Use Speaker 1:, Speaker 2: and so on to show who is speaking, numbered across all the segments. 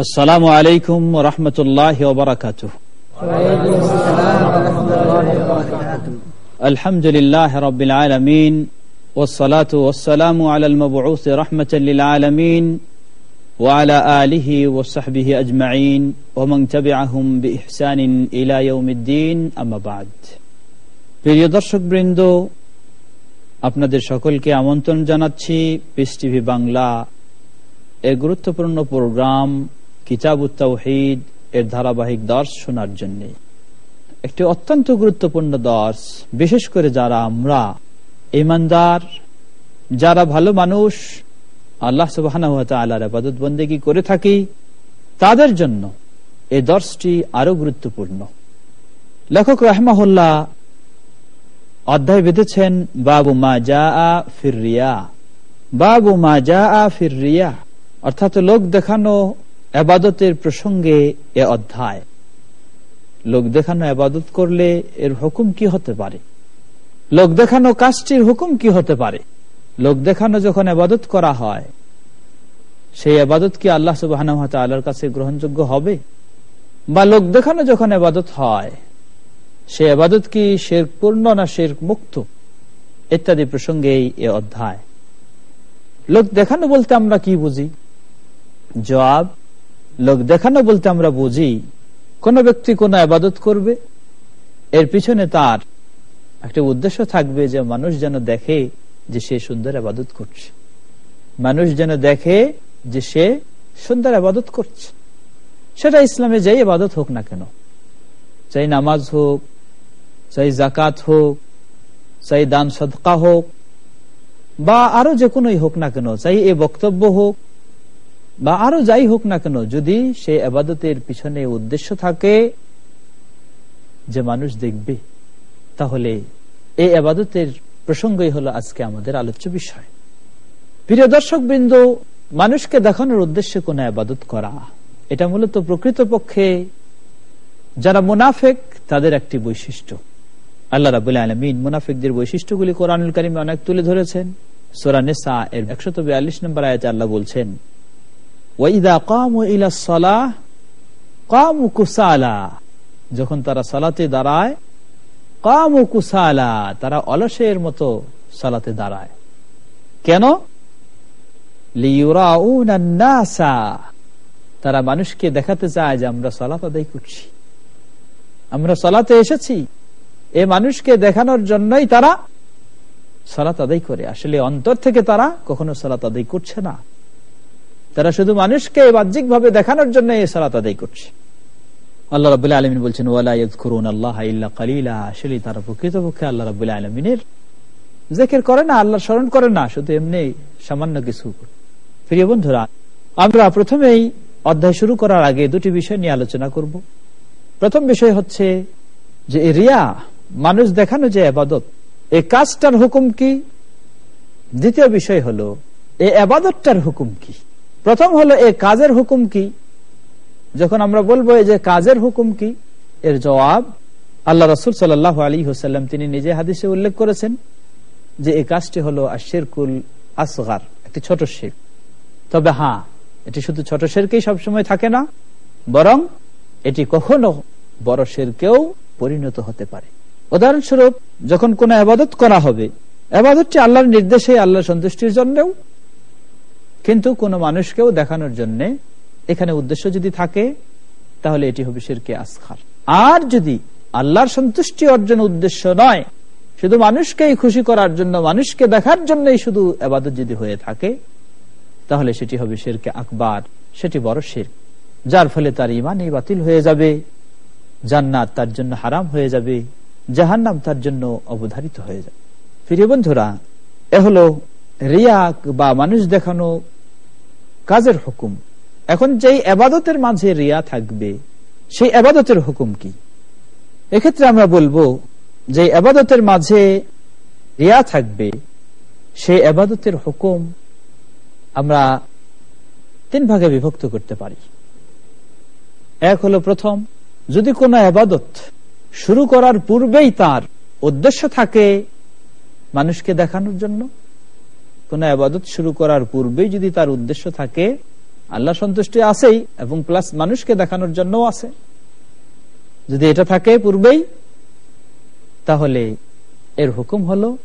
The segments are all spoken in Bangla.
Speaker 1: السلام عليكم ورحمة الله وبركاته
Speaker 2: وعليكم السلام ورحمة الله وبركاته
Speaker 1: الحمد لله رب العالمين والصلاة والسلام على المبعوث رحمة للعالمين وعلى آله وصحبه أجمعين ومن تبعهم بإحسان إلى يوم الدين أما بعد প্রিয় দর্শক বৃন্দ আপনাদের সকলকে আমন্ত্রণ জানাচ্ছি পিস টিভি বাংলা এর গুরুত্বপূর্ণ প্রোগ্রাম কিতাব তাওহিদ এর ধারাবাহিক দর্শ শোনার জন্য। একটি অত্যন্ত গুরুত্বপূর্ণ দর্শ, বিশেষ করে যারা আমরা ইমানদার, যারা ভালো মানুষ, আল্লাহ সুবাহ বন্দেগী করে থাকি, তাদের জন্য এই দর্শটি আরও গুরুত্বপূর্ণ। লেখক রহমাহুল্লাহ অধ্যায় বেঁধেছেন, বাবু মা যা ফিরিয়া বাবু মা যা ফিরিয়া অর্থাৎ লোক দেখানো আবাদতের প্রসঙ্গে এ অধ্যায়। লোক দেখানো আবাদত করলে এর হুকুম কি হতে পারে? লোক দেখানো কাজটির হুকুম কি হতে পারে? লোক দেখানো যখন আবাদত করা হয়, সেই আবাদত কি আল্লাহ সুবাহ কাছে গ্রহণযোগ্য হবে? বা লোক দেখানো যখন আবাদত হয়, সে আবাদত কি শের পূর্ণ না শের মুক্ত ইত্যাদি প্রসঙ্গেই এ অধ্যায়। লোক দেখানো বলতে আমরা কি বুঝি? জবাব লোক দেখানো বলতে আমরা বুঝি, কোন ব্যক্তি কোন আবাদত করবে, এর পিছনে তার একটা উদ্দেশ্য থাকবে যে মানুষ যেন দেখে যে সে সুন্দর আবাদত করছে। মানুষ যেন দেখে যে সে সুন্দর আবাদত করছে। সেটা ইসলামে যেই আবাদত হোক না কেন, চাই নামাজ হোক, চাই জাকাত হোক, চাই দান সদকা হোক, বা আরও যে কোনোই হোক না কেন, চাই এ বক্তব্য হোক বা আরও যাই হোক না কেন, যদি সে আবাদতের পিছনে উদ্দেশ্য থাকে যে মানুষ দেখবে, তাহলে এই আবাদতের প্রসঙ্গই হলো আজকে আমাদের আলোচ্য বিষয়। প্রিয় দর্শক বৃন্দ মানুষকে দেখানোর উদ্দেশ্যে কোন আবাদত করা, এটা মূলত প্রকৃত পক্ষে যারা মুনাফেক, তাদের একটি বৈশিষ্ট্য। আল্লাহ রাবুল আলমিন মুনাফিকদের বৈশিষ্ট্যগুলি কোরআনুল করিমে অনেক তুলে ধরেছেন। সোরা নেসা এর একশত বিয়াল্লিশ নম্বর আয়াতে আল্লাহ বলছেন যখন তারা সালাতে দাঁড়ায় কামু কুসালা তারা অলসের মতো সালাতে দাঁড়ায়। কেন? তারা মানুষকে দেখাতে চায় যে আমরা সালাত আদায় করছি। আমরা সলাতে এসেছি। এ মানুষকে দেখানোর জন্যই তারা সালাত আদায় করে। আসলে অন্তর থেকে তারা কখনো সালাত আদায় করছে না। তারা শুধু মানুষকে বাহ্যিক ভাবে দেখানোর জন্য এই সালাত আদায় করছে। আল্লাহ রাবুল্লাহ আলমিন বলছেন আল্লাহ আসলে তারা প্রকৃতপক্ষে আল্লাহ রাবুল্লাহ আলমিনের জেকের করে না আল্লাহ স্মরণ করে না, শুধু এমনি সামান্য কিছু। প্রিয় বন্ধুরা, আমরা প্রথমেই অধ্যায় শুরু করার আগে দুটি বিষয় নিয়ে আলোচনা করব। প্রথম বিষয় হচ্ছে যে রিয়া, মানুষ দেখানো যে আবাদত এই কাজটার হুকুম কি? দ্বিতীয় বিষয় হলো, এই আবাদতটার হুকুম কি? প্রথম হলো এই কাজের হুকুম কি? যখন আমরা বলব এই যে কাজের হুকুম কি? এর জবাব আল্লাহ রসুল সাল্লাহ আলী হোসাল্লাম তিনি নিজে হাদিসে উল্লেখ করেছেন যে এই কাজটি হলো আশেরকুল আসগার, একটি ছোট শের। তবে হ্যাঁ এটি শুধু ছোট শেরকেই সবসময় থাকে না, বরং এটি কখনো বড় শেরকেও পরিণত হতে পারে। উদাহরণস্বরূপ, যখন কোন আবাদত করা হবে, আবাদতটি আল্লাহর নির্দেশে আল্লাহ সন্তুষ্টির জন্যও কিন্তু কোন মানুষকেও দেখানোর জন্য এখানে উদ্দেশ্য যদি থাকে, তাহলে এটি হবে শেরকে আসখার। আর যদি আল্লাহর সন্তুষ্টি অর্জন উদ্দেশ্য নয়, শুধু মানুষকেই খুশি করার জন্য, মানুষকে দেখার জন্যই শুধু আবাদত যদি হয়ে থাকে, তাহলে সেটি হবে শেরকে আকবার। সেটি বড় শের। যার ফলে তার ইমানই বাতিল হয়ে যাবে, জান্নাত তার জন্য হারাম হয়ে যাবে, জাহান্নাম তার জন্য অবধারিত হয়ে যাবে। প্রিয় বন্ধুরা, এ হলো রিয়াক বা মানুষ দেখানো কাজের হুকুম। এখন যেই আবাদতের মাঝে রিয়া থাকবে, সেই আবাদতের হুকুম কি? এক্ষেত্রে আমরা বলব যে আবাদতের মাঝে রিয়া থাকবে, সেই আবাদতের হুকুম আমরা তিন ভাগে বিভক্ত করতে পারি। এক হলো প্রথম, যদি কোনো আবাদত শুরু করার পূর্বেই তার উদ্দেশ্য থাকে মানুষকে দেখানোর জন্য কোন আবাদত শুরু করার পূর্বেই যদি তার উদ্দেশ্য থাকে, আল্লাহ সন্তুষ্টি আছেই এবং প্লাস মানুষকে দেখানোর জন্য আছে। যদি এটা থাকে পূর্বেই, তাহলে এর হুকুম হলো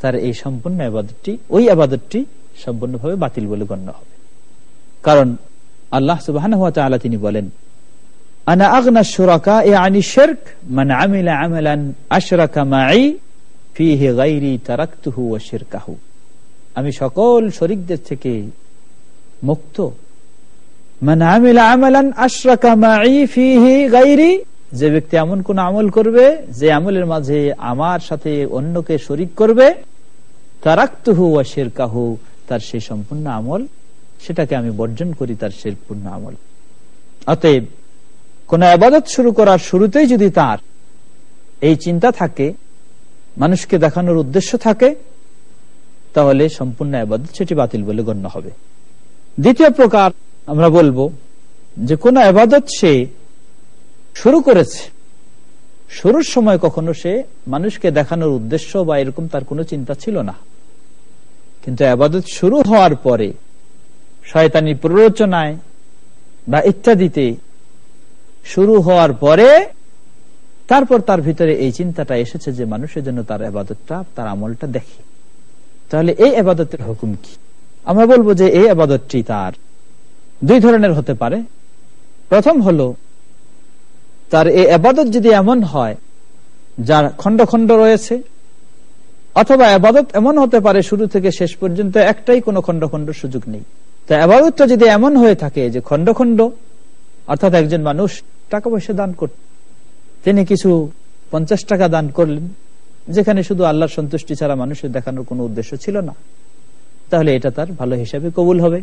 Speaker 1: তার এই সম্পূর্ণ আবাদতটি, ওই আবাদতটি সম্পূর্ণভাবে বাতিল বলে গণ্য হবে। কারণ আল্লাহ সুবাহ তিনি বলেন আনা আগনা সুরাকা এ আনি শেরক মানে আমিলা আমালান আশরাকা মাই ফিহে গাইরি তারাক্তুহু আমি সকল শরিকদের থেকে মুক্ত। মানে আমিলা আমালান আশরাকা মাই ফিহি গাইরি, যে ব্যক্তি এমন কোন আমল করবে, যে আমলের মাঝে আমার সাথে অন্যকে শরিক করবে, তারাক্তুহু ও শিরকাহু, তার সেই সম্পূর্ণ আমল, সেটাকে আমি বর্জন করি তার শিরপূর্ণ আমল। অতএব কোন আবাদত শুরু করার শুরুতেই যদি তার এই চিন্তা থাকে, মানুষকে দেখানোর উদ্দেশ্য থাকে, তাহলে সম্পূর্ণ আবাদত সেটি বাতিল বলে গণ্য হবে। দ্বিতীয় প্রকার আমরা বলব যে কোন আবাদত সে শুরু করেছে, শুরুর সময় কখনো সে মানুষকে দেখানোর উদ্দেশ্য বা এরকম তার কোনো চিন্তা ছিল না। কিন্তু আবাদত শুরু হওয়ার পরে শয়তানি প্ররোচনায় বা ইত্যাদিতে শুরু হওয়ার পরে তারপর তার ভিতরে এই চিন্তাটা এসেছে যে মানুষের জন্য তার আবাদতটা তার আমলটা দেখে। তাহলে এই আবাদতের হুকুম কি? আমরা বলব যে এই আবাদতটি তার দুই ধরনের হতে পারে। প্রথম হলো, তার এই আবাদত যদি এমন হয়, যার খন্ড খন্ড রয়েছে, অথবা আবাদত এমন হতে পারে শুরু থেকে শেষ পর্যন্ত একটাই কোনো খন্ড খন্ড সুযোগ নেই। তা আবাদতটা যদি এমন হয়ে থাকে যে খন্ড খন্ড অর্থাৎ একজন মানুষ টাকা পয়সা দান করত তিনি কিছু পঞ্চাশ টাকা দান করলেন, যেখানে শুধু আল্লাহর সন্তুষ্টি ছাড়া মানুষের দেখানোর কোনো উদ্দেশ্য ছিল না। তাহলে এটা তার ভালো হিসাবে কবুল হবে।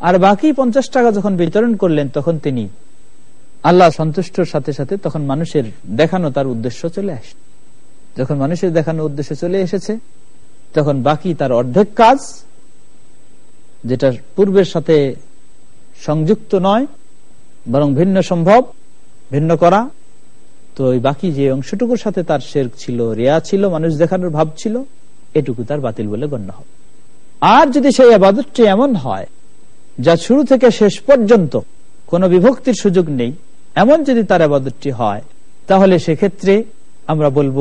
Speaker 1: আর বাকি পঞ্চাশ টাকা যখন বিতরণ করলেন, তখন তিনি আল্লাহ সন্তুষ্টর সাথে সাথে তখন মানুষের দেখানো তার উদ্দেশ্য চলে আসে যখন মানুষের দেখানো উদ্দেশ্য চলে এসেছে, তখন বাকি তার অর্ধেক কাজ যেটা পূর্বের সাথে সংযুক্ত নয় বরং ভিন্ন সম্ভব, ভিন্ন করা। তো ওই বাকি যে অংশটুকুর সাথে তার শের ছিল, রেয়া ছিল, মানুষ দেখানোর ভাব ছিল, এটুকু তার বাতিল বলে গণ্য হবে আর যদি সেই আবাদতটি এমন হয়, যা শুরু থেকে শেষ পর্যন্ত কোন বিভক্তির সুযোগ নেই, এমন যদি তার আবাদতটি হয়, তাহলে সেক্ষেত্রে আমরা বলব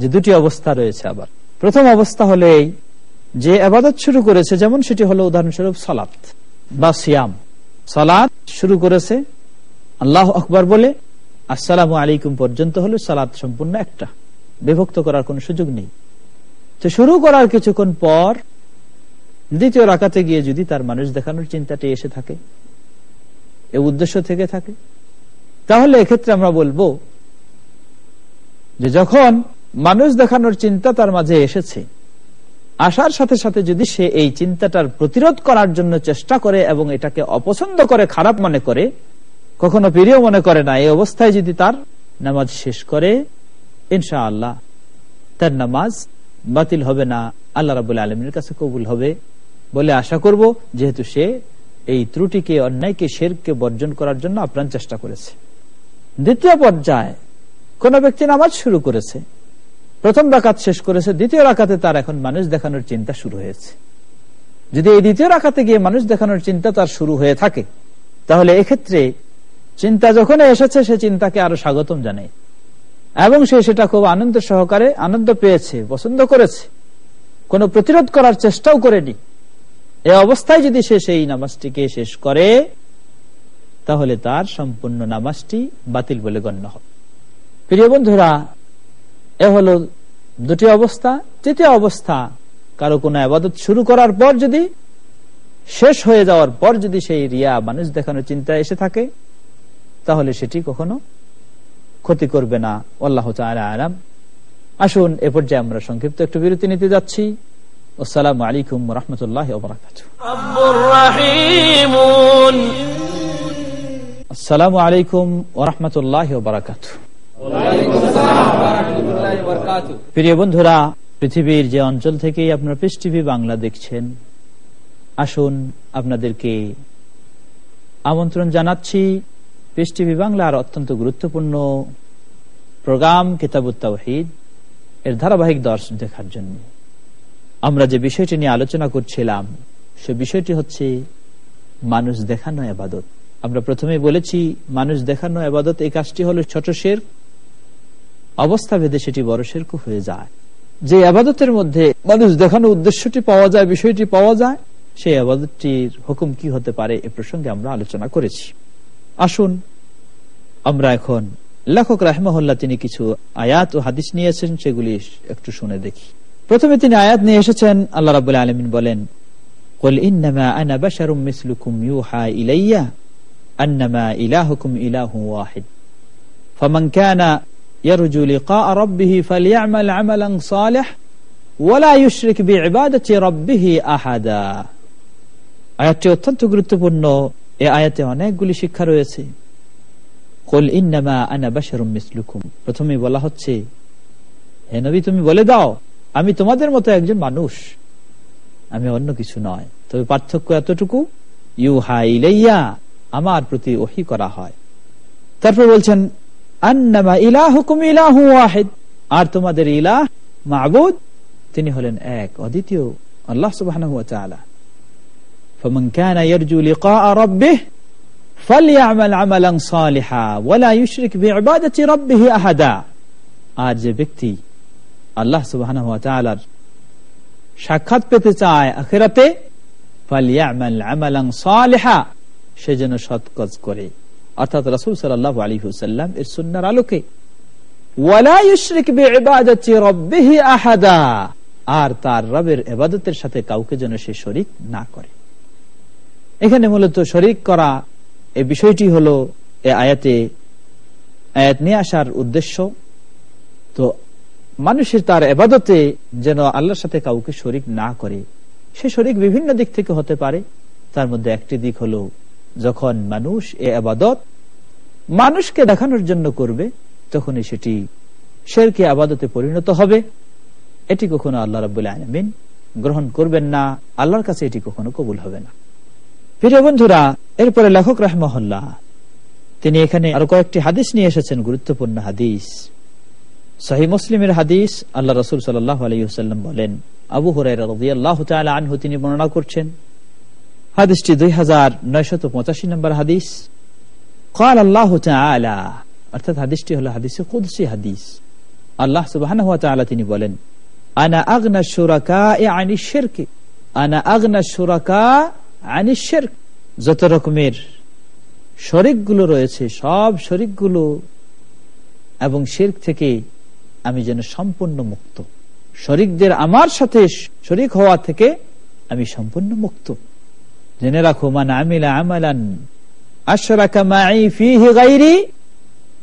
Speaker 1: যে দুটি অবস্থা রয়েছে আবার। প্রথম অবস্থা হলো এই, যে আবাদত শুরু করেছে, যেমন সেটি হলো উদাহরণস্বরূপ সালাত বা সিয়াম। সালাত শুরু করেছে। আল্লাহ আকবর বলে, আসসালাম আলাইকুম পর্যন্ত হলো সালাত সম্পূর্ণ একটা। বিভক্ত করার কোন সুযোগ নেই। তো শুরু করার কিছুক্ষণ পর, দ্বিতীয় রাখাতে গিয়ে যদি তার মানুষ দেখানোর চিন্তাটি এসে থাকে, এ উদ্দেশ্য থেকে থাকে, তাহলে এক্ষেত্রে আমরা বলব যে যখন মানুষ দেখানোর চিন্তা তার মাঝে এসেছে আসার সাথে সাথে যদি সে এই চিন্তাটার প্রতিরোধ করার জন্য চেষ্টা করে এবং এটাকে অপছন্দ করে, খারাপ মনে করে, কখনো প্রিয় মনে করে না, এই অবস্থায় যদি তার নামাজ শেষ করে ইনশা আল্লাহ তার নামাজ বাতিল হবে না, আল্লাহ রাবুল আলমীর কাছে কবুল হবে বলে আশা করব, যেহেতু সে এই ত্রুটিকে, অন্যায়কে শেরকে বর্জন করার জন্য আপ্রাণ চেষ্টা করেছে। দ্বিতীয় পর্যায়ে কোন ব্যক্তি নামাজ শুরু করেছে। প্রথম রাকাত শেষ করেছে, দ্বিতীয় রাখাতে তার এখন মানুষ দেখানোর চিন্তা শুরু হয়েছে। যদি এই দ্বিতীয় রাখাতে গিয়ে মানুষ দেখানোর চিন্তা তার শুরু হয়ে থাকে, তাহলে এক্ষেত্রে চিন্তা যখন এসেছে, সে চিন্তাকে আরও স্বাগতম জানায়। এবং সে সেটা খুব আনন্দ সহকারে আনন্দ পেয়েছে, পছন্দ করেছে। কোন প্রতিরোধ করার চেষ্টাও করেনি। এ অবস্থায় যদি সে সেই নামাজটিকে শেষ করে, তাহলে তার সম্পূর্ণ নামাজটি বাতিল বলে গণ্য হবে প্রিয় বন্ধুরা এ হলো দুটি অবস্থা। তৃতীয় অবস্থা কারও কোন আবাদত শুরু করার পর যদি শেষ হয়ে যাওয়ার পর যদি সেই রিয়া মানুষ দেখানোর চিন্তা এসে থাকে তাহলে সেটি কখনো ক্ষতি করবে না। আল্লাহ আরাম আসুন এ পর্যায়ে আমরা সংক্ষিপ্ত একটু বিরতি নিতে যাচ্ছি। আসসালামু আলাইকুম রহমতুল্লাহ আসসালামু আলাইকুম ওরহমতুল্লাহ বারাকাত প্রিয় বন্ধুরা, পৃথিবীর যে অঞ্চল থেকে আপনার পিস টিভি বাংলা দেখছেন, আসুন আপনাদেরকে আমন্ত্রণ জানাচ্ছি পিস টিভি বাংলার অত্যন্ত গুরুত্বপূর্ণ প্রোগ্রাম কিতাবুত্তাহিদ এর ধারাবাহিক দর্শন দেখার জন্য। আমরা যে বিষয়টি নিয়ে আলোচনা করছিলাম, সে বিষয়টি হচ্ছে মানুষ দেখানো আবাদত। আমরা প্রথমে বলেছি, মানুষ দেখানো আবাদত, এই কাজটি হলো ছোট শের অবস্থা ভেদে সেটি বড় শেরকু হয়ে যায় যে আবাদতের মধ্যে মানুষ দেখানো উদ্দেশ্যটি পাওয়া যায় বিষয়টি পাওয়া যায় সেই আবাদতটির হুকুম কি হতে পারে এ প্রসঙ্গে আমরা আলোচনা করেছি আসুন আমরা এখন লেখক রাহমহল্লা তিনি কিছু আয়াত ও হাদিস নিয়েছেন সেগুলি একটু শুনে দেখি প্রথমে তিনি আয়াত নিয়ে এসেছেন আল্লাহ রাবুল আলমিন বলেন قل إنما أنا بشر مثلكم يوحى إلي أنما إلهكم إله واحد فمن كان يرجو لقاء ربه فليعمل عملا صالح ولا يشرك بعبادة ربه أحدا আয়াতটি অত্যন্ত গুরুত্বপূর্ণ এ আয়াতে অনেকগুলি শিক্ষা রয়েছে কল ইন্নামা আনা বাশারুম মিসলুকুম প্রথমে বলা হচ্ছে হে নবী তুমি বলে দাও আমি তোমাদের মতো একজন মানুষ আমি অন্য কিছু নয় তবে পার্থক্য এতটুকু ইউ ইলাইয়া আমার প্রতি ওহি করা হয় তারপর বলছেন আন্নামা ইলাহুকুম ইলাহু ওয়াহিদ আর তোমাদের ইলাহ মাবুদ তিনি হলেন এক অদ্বিতীয় আল্লাহ সুবহানাহু ওয়া তাআলা فمن كان يرجو لقاء ربه فليعمل عملا صالحا ولا يشرك بعبادة ربه أحدا আর যে ব্যক্তি আল্লাহ সুবহানাহু ওয়া তাআলার সাক্ষাৎ পেতে চায় আখেরাতে সে যেন সৎ কাজ করে অর্থাৎ রাসুল সাল্লাহ আলী হুসাল্লাম এর সুন্নার আলোকে আর তার রবের এবাদতের সাথে কাউকে যেন সে শরিক না করে। এখানে মূলত শরিক করা এই বিষয়টি হলো এ আয়াতে, আয়াত নিয়ে আসার উদ্দেশ্য, তো মানুষের তার এবাদতে যেন আল্লাহর সাথে কাউকে শরিক না করে। সে শরিক বিভিন্ন দিক থেকে হতে পারে, তার মধ্যে একটি দিক হলো যখন মানুষ এ আবাদত মানুষকে দেখানোর জন্য করবে, তখনই সেটি শেরকে আবাদতে পরিণত হবে। এটি কখনো আল্লাহ রাবুল্লাহ আলমিন গ্রহণ করবেন না, আল্লাহর কাছে এটি কখনো কবুল হবে না। প্রিয় বন্ধুরা, এরপরে লেখক রাহমহল্লা তিনি এখানে আরও কয়েকটি হাদিস নিয়ে এসেছেন, গুরুত্বপূর্ণ হাদিস। সহি মুসলিমের হাদিস, আল্লাহ রসুল সাল্লাহ আলাইসাল্লাম বলেন, আবু হরাইরাহ আনহু তিনি বর্ণনা করছেন হাদিসটি দুই হাজার নয়শত পঁচাশি নম্বর হাদিস। কাল আল্লাহ অর্থাৎ হাদিসটি হলো হাদিস কুদসি হাদিস। আল্লাহ সুবাহ তিনি বলেন, আনা আগনা সুরাকা এ আনি শেরকে, আনা আগনা সুরাকা আনি শের যত রকমের শরিকগুলো রয়েছে, সব শরিকগুলো এবং শেরক থেকে আমি যেন সম্পূর্ণ মুক্ত। শরিকদের আমার সাথে শরিক হওয়া থেকে আমি সম্পূর্ণ মুক্ত। জেনে রাখো, মান আমিলা আমালান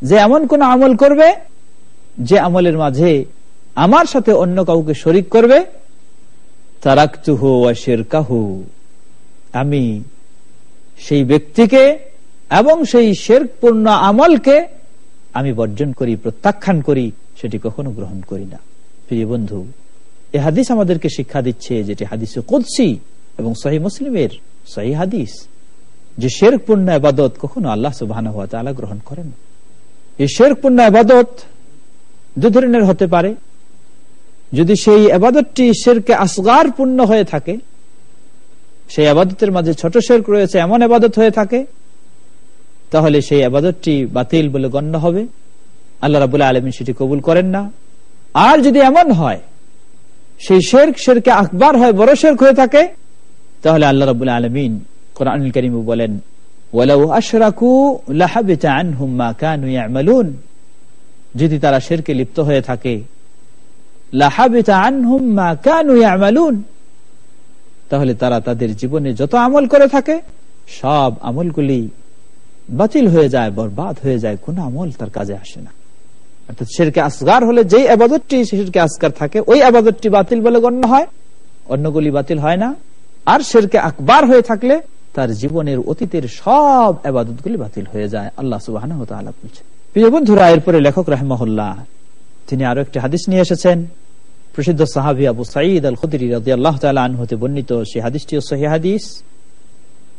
Speaker 1: যে এমন কোন আমল করবে, যে আমলের মাঝে আমার সাথে অন্য কাউকে শরিক করবে আমি সেই ব্যক্তিকে এবং সেই শেরপূর্ণ আমলকে আমি বর্জন করি, প্রত্যাখ্যান করি, সেটি কখনো গ্রহণ করি না। প্রিয় বন্ধু, এ হাদিস আমাদেরকে শিক্ষা দিচ্ছে, যেটি হাদিসে কুদ্সি এবং সহি মুসলিমের সহি হাদিস যে শেরপূর্ণ আবাদত কখনো আল্লাহ সুবাহ গ্রহণ করেন এই শেরপূর্ণ আবাদত দু ধরনের হতে পারে। যদি সেই আবাদতটি শেরকে আসগার পূর্ণ হয়ে থাকে, সেই আবাদতের মাঝে ছোট শেরক রয়েছে, এমন আবাদত হয়ে থাকে, তাহলে সেই আবাদতটি বাতিল বলে গণ্য হবে। আল্লাহ রাবুল্লাহ আলমিন সেটি কবুল করেন না। আর যদি এমন হয়, সেই শেরক শেরকে আকবার হয়, বড় শেরক হয়ে থাকে তাহলে আল্লাহ রাবুল্লাহ আলমিন কোরআনুল করিম বলেন যদি তারা শেরকে লিপ্ত হয়ে থাকে তাহলে তারা তাদের জীবনে যত আমল করে থাকে সব আমলগুলি বাতিল হয়ে যায় বরবাদ হয়ে যায় কোন আমল তার কাজে আসে না অর্থাৎ শেরকে আসগার হলে যেই আবাদতটি শেরকে আসগার থাকে ওই আবাদতটি বাতিল বলে গণ্য হয় অন্যগুলি বাতিল হয় না আর শেরকে আকবার হয়ে থাকলে তার জীবনের অতীতের সব আবাদত গুলি বাতিল হয়ে যায়। আল্লাহ সুবাহ প্রিয় বন্ধুরা, এরপরে লেখক রাহমহল্লা তিনি আরও একটি হাদিস নিয়ে এসেছেন। প্রসিদ্ধ সাহাবি আবু সাঈদ আল খুদির আল্লাহ হতে বর্ণিত সেই হাদিসটিও সহি হাদিস।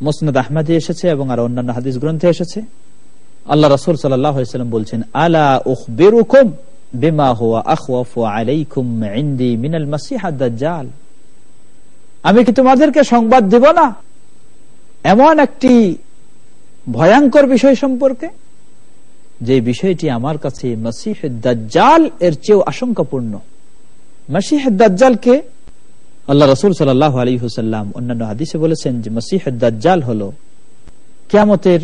Speaker 1: মোসনদ আহমদে এসেছে এবং আর অন্যান্য হাদিস গ্রন্থে এসেছে। আল্লাহ রসুল সাল্লাম বলছেন, আলা বেরুকুম বেমা হুয়া আখওয়াফু আলাইকুম ইনদি মিনাল মাসিহা দাজ্জাল আমি কি তোমাদেরকে সংবাদ দিব না? এমন একটি ভয়ঙ্কর বিষয় সম্পর্কে, যে বিষয়টি আমার কাছে দাজ্জাল এর চেয়েও আশঙ্কাপূর্ণ। দাজ্জালকে আল্লাহ রসুল সাল্লাহ আলী হুসাল্লাম অন্যান্য হাদিসে বলেছেন যে দাজ্জাল হল কেয়ামতের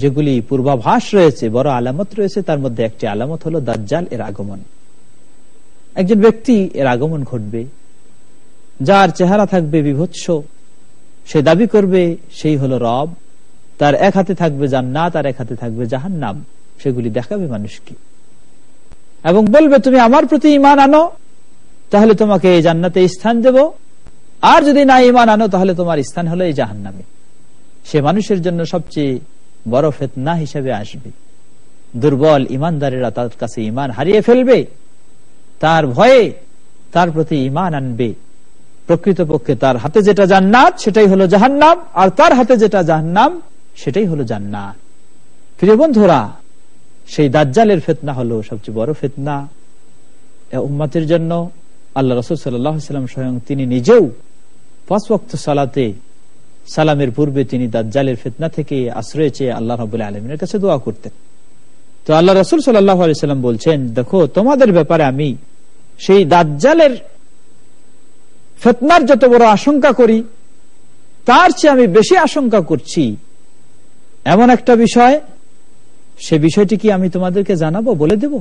Speaker 1: যেগুলি পূর্বাভাস রয়েছে, বড় আলামত রয়েছে, তার মধ্যে একটি আলামত হলো দাজ্জাল এর আগমন। একজন ব্যক্তি এর আগমন ঘটবে যার চেহারা থাকবে বিভৎস, সে দাবি করবে সেই হলো রব। তার এক হাতে থাকবে জান্নাত, আর এক হাতে থাকবে জাহান নাম সেগুলি দেখাবে মানুষকে। এবং বলবে, তুমি আমার প্রতি ইমান আনো, তাহলে তোমাকে এই জান্নাতে স্থান দেব। আর যদি না ইমান আনো, তাহলে তোমার স্থান হলো এই জাহান নামে সে মানুষের জন্য সবচেয়ে বড় ফেতনা হিসেবে আসবে। দুর্বল ইমানদারেরা তার কাছে ইমান হারিয়ে ফেলবে। তার ভয়ে তার প্রতি ইমান আনবে। প্রকৃতপক্ষে তার হাতে যেটা জান্নাত, সেটাই হলো জাহান্নাম, আর তার হাতে যেটা জাহান্নাম, সেটাই হলো জান্নাত। প্রিয় বন্ধুরা, সেই দাজ্জালের ফেতনা হলো সবচেয়ে বড় ফেতনা। উম্মাতের জন্য আল্লাহ রসুল সাল্লাম স্বয়ং তিনি নিজেও পাঁচ সালাতে, সালামের পূর্বে তিনি দাজ্জালের ফেতনা থেকে আশ্রয় চেয়ে আল্লাহ রবুল্লাহ আলমিনের কাছে দোয়া করতেন। তো আল্লাহ রসুল সাল্লাহ আলাইসাল্লাম বলছেন, দেখো, তোমাদের ব্যাপারে আমি সেই দাজ্জালের ফেতনার যত বড় আশঙ্কা করি, তার চেয়ে আমি বেশি আশঙ্কা করছি। এমন একটা বিষয়, সে বিষয়টি কি আমি তোমাদেরকে জানাব, বলে দেব?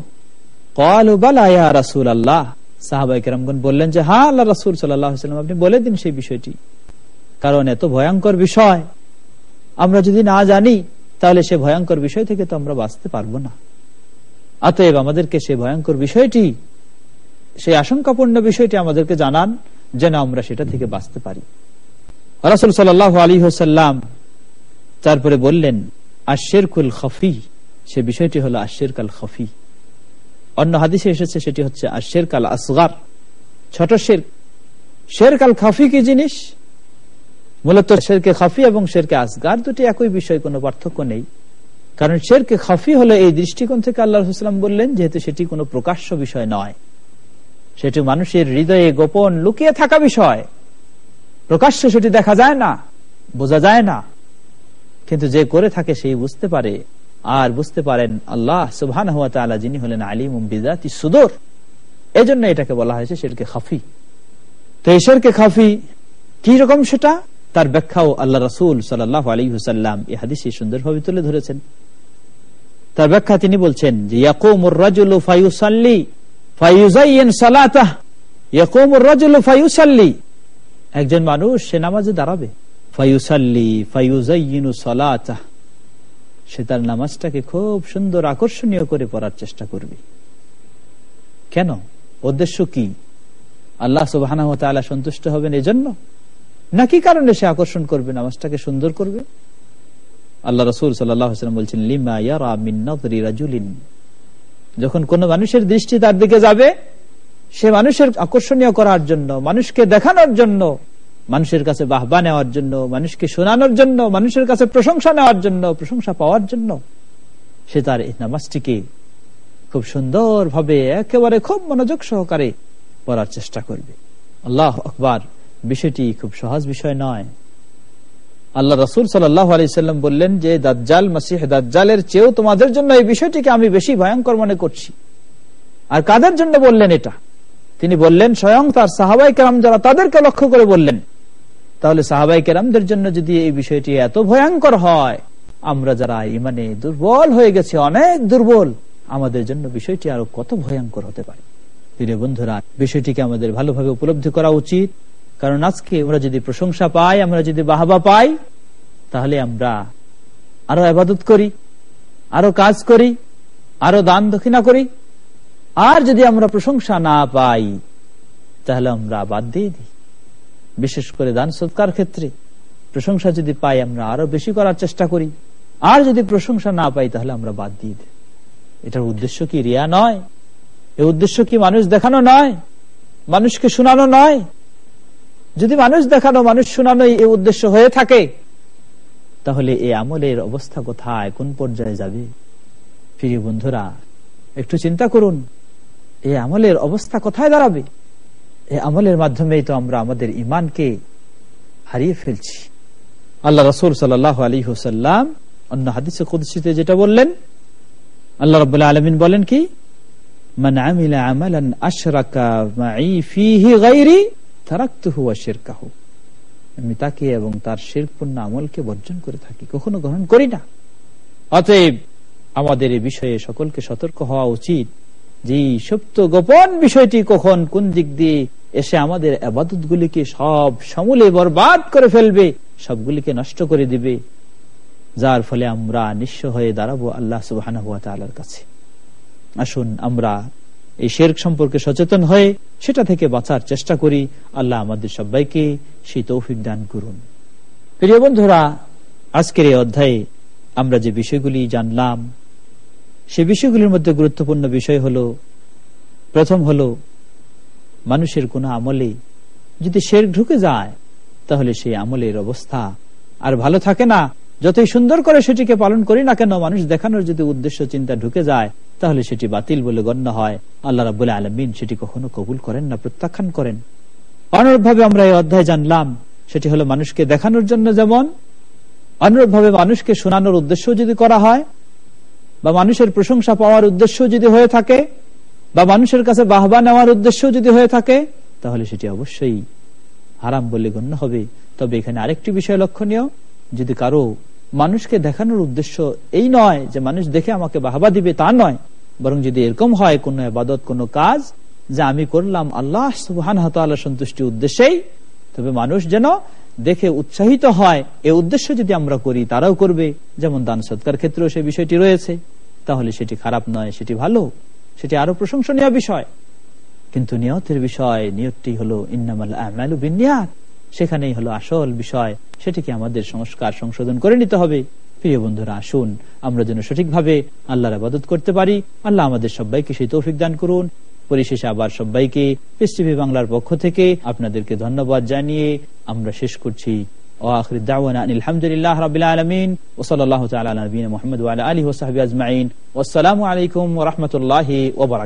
Speaker 1: রাসুল আল্লাহ সাহাবাইকেরামগণ বললেন যে হ্যাঁ আল্লাহ রাসুল সাল্লাম আপনি বলে দিন সেই বিষয়টি। কারণ এত ভয়ঙ্কর বিষয়, আমরা যদি না জানি, তাহলে সে ভয়ঙ্কর বিষয় থেকে তো আমরা বাঁচতে পারব না। অতএব আমাদেরকে সে ভয়ঙ্কর বিষয়টি, সেই আশঙ্কাপূর্ণ বিষয়টি আমাদেরকে জানান। যেন আমরা সেটা থেকে বাঁচতে পারি। রাসুল সাল্লাহ আলী হোসাল্লাম তারপরে বললেন আশেরকুল খফি সে বিষয়টি হলো আশের কাল খফি। অন্য হাদিসে এসেছে, সেটি হচ্ছে আশের কাল আসগার। ছোট শের শের কাল খফি কি জিনিস? মূলত শেরকে খাফি এবং শেরকে আসগার দুটি একই বিষয়, কোনো পার্থক্য নেই। কারণ শেরকে খাফি হলো এই দৃষ্টিকোণ থেকে আল্লাহ বললেন, যেহেতু সেটি কোনো প্রকাশ্য বিষয় নয়। সেটি মানুষের হৃদয়ে গোপন লুকিয়ে থাকা বিষয়। প্রকাশ্য সেটি দেখা যায় না, বোঝা যায় না। কিন্তু যে করে থাকে সেই বুঝতে পারে। আর বুঝতে পারেন আল্লাহ সুবহান যিনি হলেন আলিম বিদাতি সুদর। এজন্য এটাকে বলা হয়েছে শেরকে খাফি। তো এই শেরকে খাফি কি রকম সেটা? তার ব্যাখ্যাও আল্লাহ রসুল সাল্লাহ আলী হুসাল্লাম এই হাদিসে সুন্দরভাবে তুলে ধরেছেন। তার ব্যাখ্যা তিনি বলছেন যে, ইয়াকুমুর রাজুল ফায়ুসাল্লি একজন মানুষ সে নামাজে দাঁড়াবে। ফায়ুসাল্লি ফায়ুজাইয়িনু সালাতাহ। সে তার নামাজটাকে খুব সুন্দর আকর্ষণীয় করে পড়ার চেষ্টা করবে। কেন? উদ্দেশ্য কি? আল্লাহ সুবাহ সন্তুষ্ট হবেন এজন্য? না কি কারণে সে আকর্ষণ করবে, নামাজটাকে সুন্দর করবে? আল্লাহ রসুল সাল্লাম বলছেন, লিমা রাজুলিন যখন কোন মানুষের দৃষ্টি তার দিকে যাবে, সে মানুষের আকর্ষণীয় করার জন্য, মানুষকে দেখানোর জন্য, মানুষের কাছে বাহবা নেওয়ার জন্য, মানুষকে শোনানোর জন্য, মানুষের কাছে প্রশংসা নেওয়ার জন্য, প্রশংসা পাওয়ার জন্য, সে তার এই নামাজটিকে খুব সুন্দর ভাবে একেবারে খুব মনোযোগ সহকারে পড়ার চেষ্টা করবে। আল্লাহ আকবার। বিষয়টি খুব সহজ বিষয় নয়। আল্লাহ রসুল সাল্লাম বললেন যে, দাজ্জাল মাসিহ, দাজ্জালের চেয়েও তোমাদের জন্য এই বিষয়টিকে আমি বেশি ভয়ঙ্কর মনে করছি। আর কাদের জন্য বললেন এটা? তিনি বললেন, স্বয়ং তার সাহাবাই কেরাম যারা তাদেরকে লক্ষ্য করে বললেন। তাহলে সাহাবাই কেরামদের জন্য যদি এই বিষয়টি এত ভয়ঙ্কর হয়, আমরা যারা ইমানে দুর্বল হয়ে গেছি, অনেক দুর্বল, আমাদের জন্য বিষয়টি আরও কত ভয়ঙ্কর হতে পারে? প্রিয় বন্ধুরা, বিষয়টিকে আমাদের ভালোভাবে উপলব্ধি করা উচিত। কারণ আজকে আমরা যদি প্রশংসা পাই, আমরা যদি বাহাবা পাই, তাহলে আমরা আরও আবাদত করি, আরও কাজ করি, আরও দান দক্ষিণা করি। আর যদি আমরা প্রশংসা না পাই, তাহলে আমরা বাদ দিয়ে দিই। বিশেষ করে দান সৎকার ক্ষেত্রে প্রশংসা যদি পাই, আমরা আরও বেশি করার চেষ্টা করি। আর যদি প্রশংসা না পাই, তাহলে আমরা বাদ দিয়ে দিই। এটার উদ্দেশ্য কি রিয়া নয়? এ উদ্দেশ্য কি মানুষ দেখানো নয়? মানুষকে শোনানো নয়? যদি মানুষ দেখানো মানুষ শোনানো এই উদ্দেশ্য হয়ে থাকে তাহলে এই আমলের অবস্থা কোথায় কোন পর্যায়ে যাবে প্রিয় বন্ধুরা একটু চিন্তা করুন এই আমলের অবস্থা কোথায় দাঁড়াবে এই আমলের মাধ্যমে তো আমরা আমাদের ইমানকে হারিয়ে ফেলছি আল্লাহ রসুল সাল্লাহ আলী হুসাল্লাম অন্য হাদিসে কুদ্সিতে যেটা বললেন আল্লাহ রবাহ আলমিন বলেন কি من عمل عملا أشرك معي فيه غيري আমি তাকে এবং তার শিরপূর্ণ আমলকে বর্জন করে থাকি, কখনো গ্রহণ করি না। অতএব আমাদের এই বিষয়ে সকলকে সতর্ক হওয়া উচিত যে সপ্ত গোপন বিষয়টি কখন কোন দিক দিয়ে এসে আমাদের আবাদত গুলিকে সব সমূলে বরবাদ করে ফেলবে, সবগুলিকে নষ্ট করে দিবে, যার ফলে আমরা নিঃস্ব হয়ে দাঁড়াবো আল্লাহ সুবাহ আসুন আমরা এই শেরক সম্পর্কে সচেতন হয়ে সেটা থেকে বাঁচার চেষ্টা করি। আল্লাহ আমাদের সবাইকে সেই তৌফিক দান করুন। প্রিয় বন্ধুরা, আজকের এই অধ্যায়ে আমরা যে বিষয়গুলি জানলাম, সে বিষয়গুলির মধ্যে গুরুত্বপূর্ণ বিষয় হলো, প্রথম হলো, মানুষের কোন আমলে যদি শের ঢুকে যায়, তাহলে সেই আমলের অবস্থা আর ভালো থাকে না। যতই সুন্দর করে সেটিকে পালন করি না কেন, মানুষ দেখানোর যদি উদ্দেশ্য, চিন্তা ঢুকে যায় তাহলে সেটি বাতিল বলে গণ্য হয়। আল্লাহ রাবুল আলমিন সেটি কখনো কবুল করেন না, প্রত্যাখ্যান করেন। অনুরূপভাবে আমরা এই অধ্যায় জানলাম, সেটি হলো মানুষকে দেখানোর জন্য যেমন, অনুরূপভাবে মানুষকে শোনানোর উদ্দেশ্য যদি করা হয়, বা মানুষের প্রশংসা পাওয়ার উদ্দেশ্য যদি হয়ে থাকে, বা মানুষের কাছে বাহবা নেওয়ার উদ্দেশ্য যদি হয়ে থাকে, তাহলে সেটি অবশ্যই হারাম বলে গণ্য হবে। তবে এখানে আরেকটি বিষয় লক্ষণীয়, যদি কারও মানুষকে দেখানোর উদ্দেশ্য এই নয় যে মানুষ দেখে আমাকে বাহবা দিবে তা নয় বরং যদি এরকম হয় কোন আবাদত কোন কাজ, যা আমি করলাম আল্লাহ সুবহান সন্তুষ্টি উদ্দেশ্যেই, তবে মানুষ যেন দেখে উৎসাহিত হয়, এ উদ্দেশ্য যদি আমরা করি, তারাও করবে। যেমন দান সৎকার ক্ষেত্রেও সে বিষয়টি রয়েছে। তাহলে সেটি খারাপ নয়, সেটি ভালো। সেটি আরও প্রশংসনীয় বিষয়। কিন্তু নিয়তের বিষয়, নিয়তটি হলো ইন্নামাল সেখানেই হলো আসল বিষয়। সেটিকে আমাদের সংস্কার, সংশোধন করে নিতে হবে। প্রিয় বন্ধুরা আসুন আমরা যেন সঠিকভাবে আল্লাহর আবাদত করতে পারি আল্লাহ আমাদের সবাইকে সেই তৌফিক দান করুন পরিশেষে আবার সবাইকে পিস টিভি বাংলার পক্ষ থেকে আপনাদেরকে ধন্যবাদ জানিয়ে আমরা শেষ করছি واخر الدعوانا ان الحمد لله رب العالمين وصلى الله تعالى على نبينا محمد وعلى اله وصحبه اجمعين والسلام عليكم ورحمه الله وبركاته